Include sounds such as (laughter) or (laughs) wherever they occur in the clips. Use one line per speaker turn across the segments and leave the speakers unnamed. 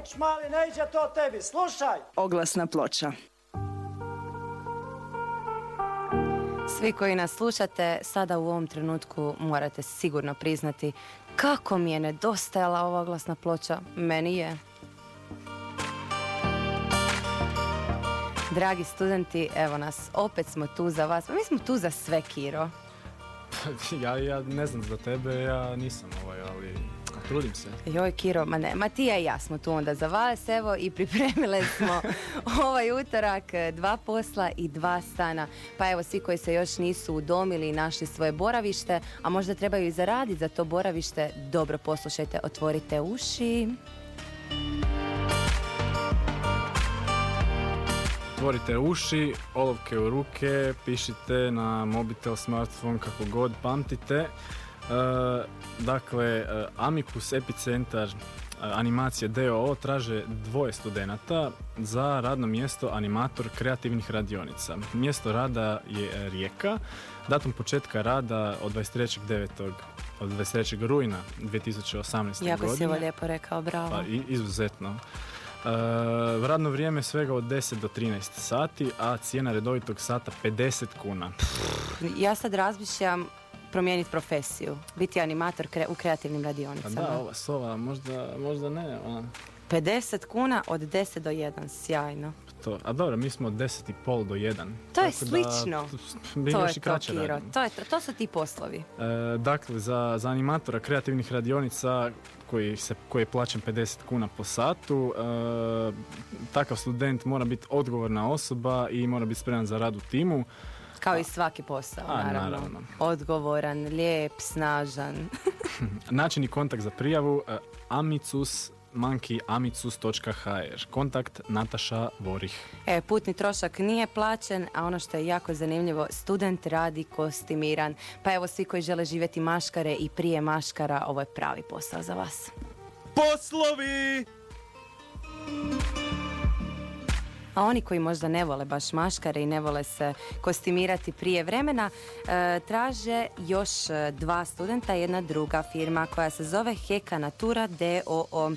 Uč mali, ne iđe to tebi, slušaj!
Oglasna ploča.
Svi koji nas slušate, sada u ovom trenutku morate sigurno priznati kako mi je nedostajala ova oglasna ploča. Meni je. Dragi studenti, evo nas, opet smo tu za vas. Pa mi smo tu za sve, Kiro. (laughs)
ja, ja ne znam za tebe, ja nisam ovaj, trudim se.
Joj, Kiro, ma ne, Matija i ja smo tu onda za vas, evo, i pripremile smo (laughs) ovaj utorak dva posla i dva stana. Pa evo, svi koji se još nisu udomili i našli svoje boravište, a možda trebaju i zaraditi za to boravište, dobro poslušajte, otvorite uši.
Otvorite uši, olovke u ruke, pišite na mobitel, smartphone, kako god pamtite. E, dakle, e, Amicus Epicentar e, animacije DOO traže dvoje studenata za radno mjesto animator kreativnih radionica. Mjesto rada je Rijeka, datum početka rada od 23.9. od 23. rujna 2018.
Jako
godine.
si ovo lijepo rekao, bravo.
Pa, izuzetno. E, radno vrijeme svega od 10 do 13 sati, a cijena redovitog sata 50 kuna.
Ja sad razmišljam promijeniti profesiju, biti animator kre- u kreativnim radionicama.
da, ova sova, možda, možda ne, ona,
50 kuna od 10 do 1, sjajno.
to. A dobro, mi smo od 10 i pol do 1.
To je slično.
mi
to je to,
kraće
Kiro. To, je to, to su ti poslovi.
E, dakle, za, za animatora kreativnih radionica koji, se, koji je plaćen 50 kuna po satu, e, takav student mora biti odgovorna osoba i mora biti spreman za rad u timu.
Kao i svaki posao,
A,
naravno.
naravno.
Odgovoran, lijep, snažan. (laughs)
Način i kontakt za prijavu e, amicus monkeyamicus.hr Kontakt Nataša Vorih.
E, putni trošak nije plaćen, a ono što je jako zanimljivo, student radi kostimiran. Pa evo, svi koji žele živjeti maškare i prije maškara, ovo je pravi posao za vas.
Poslovi!
A oni koji možda ne vole baš maškare i ne vole se kostimirati prije vremena, e, traže još e, dva studenta, jedna druga firma koja se zove Heka Natura DOO. E,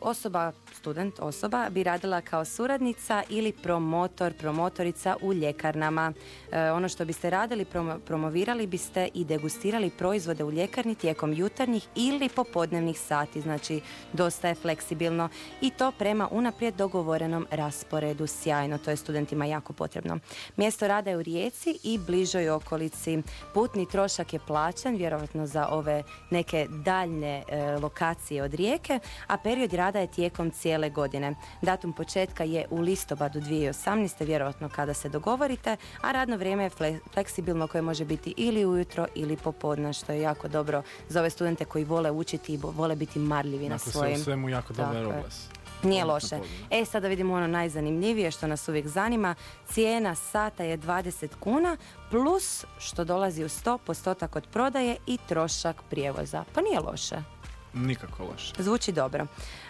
osoba, student osoba bi radila kao suradnica ili promotor, promotorica u ljekarnama. E, ono što biste radili, promo- promovirali biste i degustirali proizvode u ljekarni tijekom jutarnjih ili popodnevnih sati, znači dosta je fleksibilno i to prema unaprijed dogovorenom rasporedu. Sjajno, to je studentima jako potrebno. Mjesto rada je u Rijeci i bližoj okolici. Putni trošak je plaćan, vjerojatno za ove neke daljne e, lokacije od Rijeke, a period rada je tijekom cijele godine. Datum početka je u listopadu 2018. vjerojatno kada se dogovorite, a radno vrijeme je fle- fleksibilno koje može biti ili ujutro ili popodne, što je jako dobro za ove studente koji vole učiti i vole biti marljivi na
Dakle, sve
svojim...
u svemu jako dobar oglas.
Nije loše. E, sada vidimo ono najzanimljivije što nas uvijek zanima. Cijena sata je 20 kuna plus što dolazi u 100 postotak od prodaje i trošak prijevoza. Pa nije loše.
Nikako loše.
Zvuči dobro.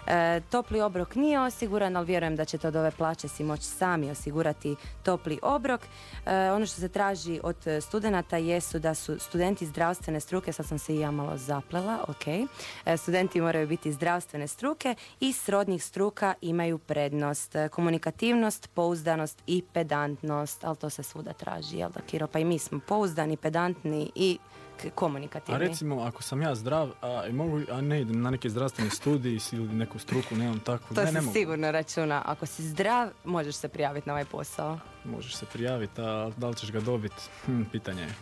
E, topli obrok nije osiguran, ali vjerujem da ćete od ove plaće si moći sami osigurati topli obrok. E, ono što se traži od studenata jesu da su studenti zdravstvene struke, sad sam se i ja malo zaplela, ok. E, studenti moraju biti zdravstvene struke i srodnih struka imaju prednost. Komunikativnost, pouzdanost i pedantnost, ali to se svuda traži, jel da Kiro? Pa i mi smo pouzdani, pedantni i komunikativni.
A recimo, ako sam ja zdrav, a, i mogu, a ne idem na neki zdravstveni studij ili neku struku, nemam takvu,
To
ne, ne mogu.
sigurno računa. Ako si zdrav, možeš se prijaviti na ovaj posao.
Možeš se prijaviti, a da li ćeš ga dobiti, hm, pitanje je.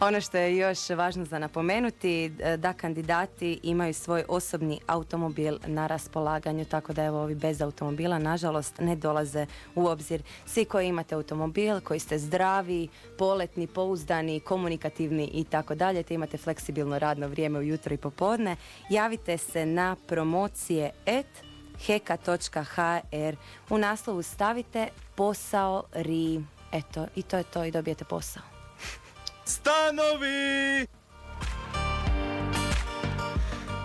Ono što je još važno za napomenuti, e, da kandidati imaju svoj osobni automobil na raspolaganju, tako da evo ovi bez automobila, nažalost, ne dolaze u obzir. Svi koji imate automobil, koji ste zdravi, poletni, pouzdani, komunikativni i tako dalje, te imate fleksibilno radno vrijeme ujutro i popodne, javite se na promocije et heka.hr. U naslovu stavite posao ri. Eto, i to je to i dobijete posao.
Stanovi!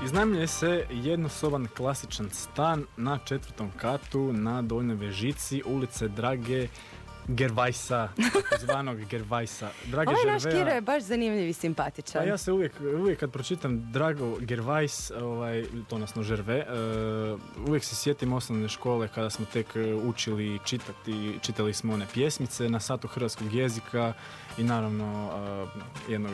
Iznajmljuje se jednosoban klasičan stan na četvrtom katu na Donjoj Vežici, ulice Drage Gervajsa, takozvanog Gervajsa. Drage
Ovaj naš Kiro je baš zanimljiv i simpatičan.
Pa ja se uvijek, uvijek kad pročitam Drago Gervais, ovaj, to odnosno Žerve, eh, uvijek se sjetim osnovne škole kada smo tek eh, učili čitati, čitali smo one pjesmice na satu hrvatskog jezika i naravno eh, jednog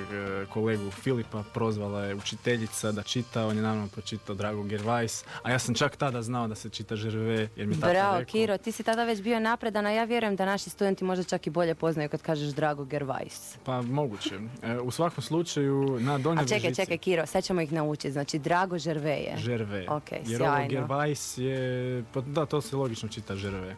kolegu Filipa prozvala je učiteljica da čita, on je naravno pročitao Drago Gervais, a ja sam čak tada znao da se čita Žerve jer mi
Bravo. Kiro, ti si tada već bio napredan, a ja vjerujem da naši studenti možda čak i bolje poznaju kad kažeš Drago Gervais.
Pa moguće. E, u svakom slučaju na donjoj
A čekaj, čekaj, Kiro, sad ćemo ih naučiti. Znači, Drago Žerveje.
Žerve.
Ok,
Jer ovo
sjajno.
Gervais je, pa da, to se logično čita Žerve.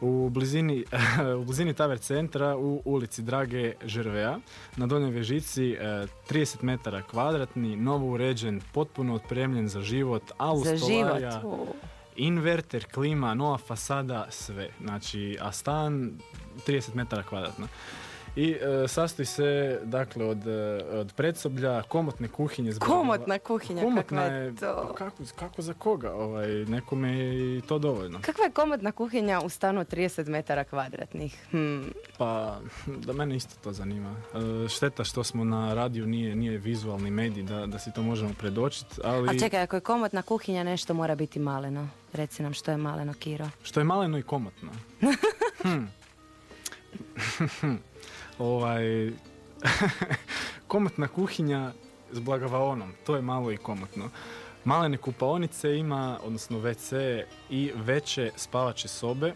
U blizini, (laughs) u blizini Taver centra u ulici Drage Žervea na Donjoj Vežici e, 30 metara kvadratni, novo uređen, potpuno otpremljen za život, alu
Za život.
Inverter, klima, nova fasada, sve. Znači, a stan 30 metara kvadratna. I e, sastoji se, dakle, od, e, od predsoblja, komotne kuhinje. zbog-
Komotna kuhinja,
Komotna
kakva
je,
je to?
pa kako, kako za koga? Ovaj, nekome je i to dovoljno.
Kakva je komotna kuhinja u stanu od 30 metara kvadratnih? Hmm.
Pa, da mene isto to zanima. E, šteta što smo na radiju, nije, nije vizualni medij da, da si to možemo predočiti, ali
A čekaj, ako je komotna kuhinja, nešto mora biti maleno. Reci nam što je maleno, Kiro.
što je maleno i komotno. (laughs) Hm. (laughs) (laughs) ovaj, (laughs) komotna kuhinja s blagavaonom, to je malo i komotno. Malene kupaonice ima, odnosno WC i veće spavače sobe.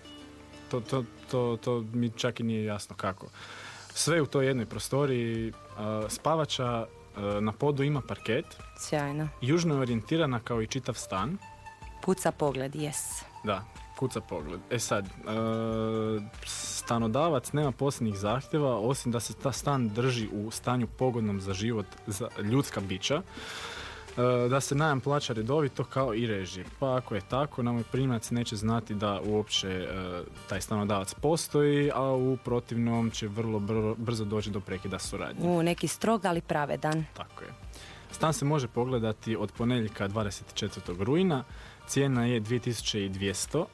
To, to, to, to mi čak i nije jasno kako. Sve u toj jednoj prostoriji. a, Spavača a, na podu ima parket.
Sjajno.
Južno je orijentirana kao i čitav stan.
Puca pogled, yes.
Da, kuca pogled. E sad, e, stanodavac nema posebnih zahtjeva osim da se ta stan drži u stanju pogodnom za život za ljudska bića. e, da se najam plaća redovito kao i režije. Pa ako je tako, najmoprimac neće znati da uopće e, taj stanodavac postoji, a u protivnom će vrlo br- brzo doći do prekida suradnje.
U, neki strog, ali pravedan.
Tako je. Stan se može pogledati od ponedjeljka 24. rujna. Cijena je 2200,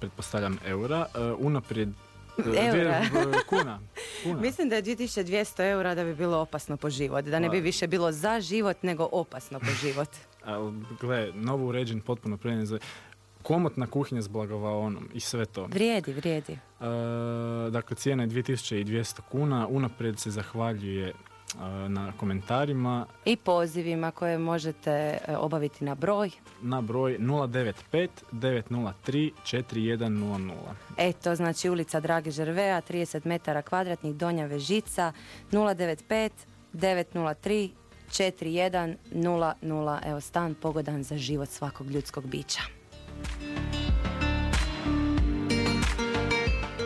pretpostavljam eura. Uh, unaprijed... dvije- (laughs)
Eura.
uh, kuna. kuna. (laughs)
Mislim da je 2200 eura da bi bilo opasno po život. Da ne bi više bilo za život, nego opasno po život. (laughs)
Al, gle, novo uređen, potpuno premijen za... Komotna kuhinja s blagavaonom i sve to.
Vrijedi, vrijedi.
Uh, dakle, cijena je 2200 kuna. Unaprijed se zahvaljuje na komentarima
I pozivima koje možete e, obaviti na broj.
na broj 095 903 4100.
Eto, znači ulica Drage Žervea, 30 metara kvadratnih, Donja Vežica, 095 903 4100. Evo, stan pogodan za život svakog ljudskog bića.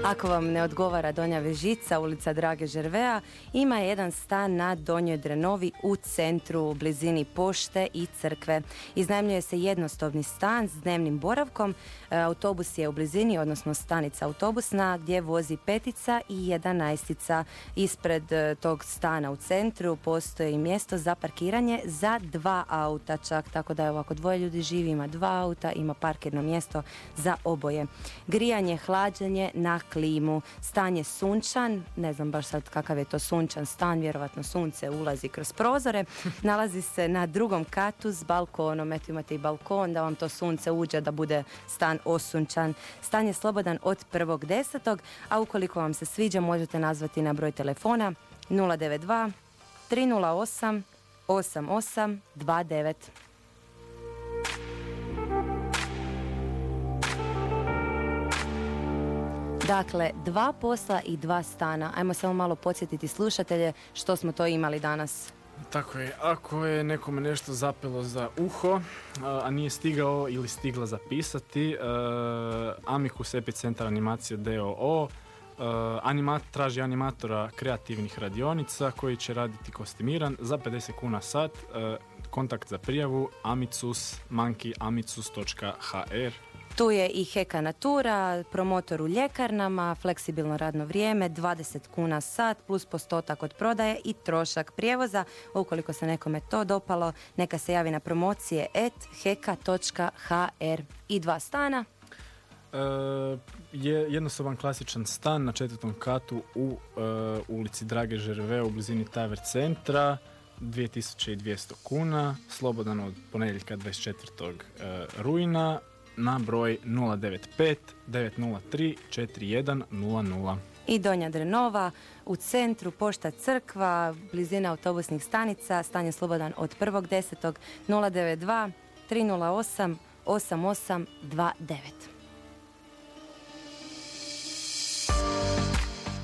Ako vam ne odgovara Donja Vežica, ulica Drage Žervea, ima jedan stan na Donjoj Drenovi u centru, u blizini pošte i crkve. Iznajmljuje se jednostavni stan s dnevnim boravkom. E, Autobus je u blizini, odnosno stanica autobusna, gdje vozi petica i jedanaestica. Ispred e, tog stana u centru postoji mjesto za parkiranje za dva auta čak, tako da evo ako dvoje ljudi živi ima dva auta, ima parkirno mjesto za oboje. Grijanje, hlađenje na klimu, stan je sunčan, ne znam baš sad kakav je to sunčan stan, vjerovatno sunce ulazi kroz prozore, (laughs) nalazi se na drugom katu s balkonom, eto imate i balkon da vam to sunce uđe da bude stan osunčan. Stan je slobodan od prvog desetog, a ukoliko vam se sviđa možete nazvati na broj telefona 092 308 8829. Dakle, dva posla i dva stana. Ajmo samo malo podsjetiti slušatelje što smo to imali danas.
Tako je, ako je nekome nešto zapelo za uho, a nije stigao ili stigla zapisati, uh, Amicus Epicentar Animacija DOO uh, animat, traži animatora kreativnih radionica koji će raditi kostimiran za 50 kuna sat. uh, kontakt za prijavu amicus monkeyamicus.hr
Tu je i Heka Natura, promotor u ljekarnama, fleksibilno radno vrijeme, 20 kuna sat plus postotak od prodaje i trošak prijevoza. Ukoliko se nekome to dopalo, neka se javi na promocije at heka.hr i dva stana.
je jednosoban klasičan stan na četvrtom katu u e, ulici Drage Žerve u blizini Taver centra. 2200 kuna, slobodan od ponedjeljka 24. e, rujna na broj 095 903 4100.
I Donja Drenova, u centru Pošta Crkva, blizina autobusnih stanica, stan je slobodan od 1.10. 092 308 8829.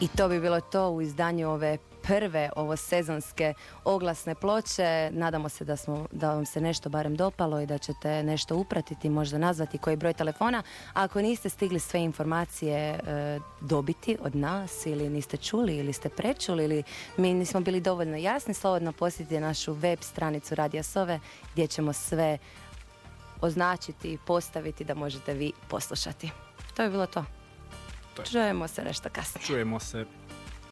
I to bi bilo to u izdanju ove prve ovo sezonske oglasne ploče. Nadamo se da, smo, da vam se nešto barem dopalo i da ćete nešto upratiti, možda nazvati koji broj telefona. A ako niste stigli sve informacije e, dobiti od nas ili niste čuli ili ste prečuli ili mi nismo bili dovoljno jasni, slobodno posjetite našu web stranicu Radija Sove gdje ćemo sve označiti i postaviti da možete vi poslušati. To je bilo to.
To je.
Čujemo se nešto kasnije.
Čujemo se.